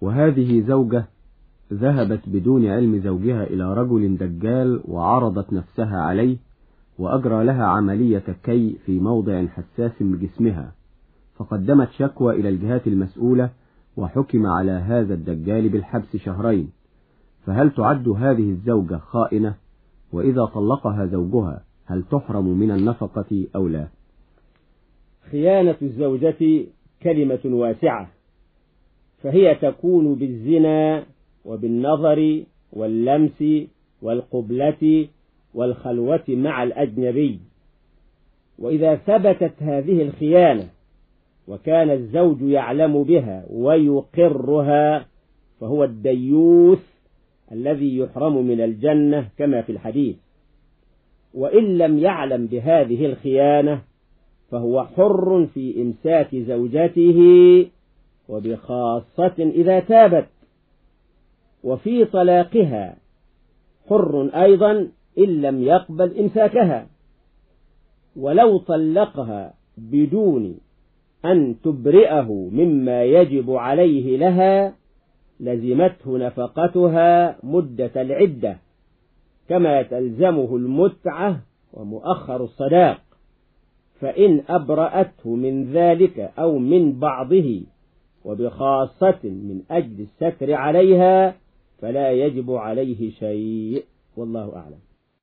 وهذه زوجة ذهبت بدون علم زوجها إلى رجل دجال وعرضت نفسها عليه وأجرى لها عملية كي في موضع حساس من جسمها فقدمت شكوى إلى الجهات المسؤولة وحكم على هذا الدجال بالحبس شهرين فهل تعد هذه الزوجة خائنة؟ وإذا طلقها زوجها هل تحرم من النفقة أو لا؟ خيانة الزوجة كلمة واسعة. فهي تكون بالزنا وبالنظر واللمس والقبلة والخلوة مع الأجنبي. وإذا ثبتت هذه الخيانة وكان الزوج يعلم بها ويقرها فهو الديوث الذي يحرم من الجنة كما في الحديث. وإن لم يعلم بهذه الخيانة فهو حر في إمساك زوجته وبخاصة إذا تابت وفي طلاقها حر أيضا إن لم يقبل إمساكها ولو طلقها بدون أن تبرئه مما يجب عليه لها لزمته نفقتها مدة العدة كما تلزمه المتعة ومؤخر الصداق فإن أبرأته من ذلك أو من بعضه وبخاصة من أجل الستر عليها فلا يجب عليه شيء والله أعلم.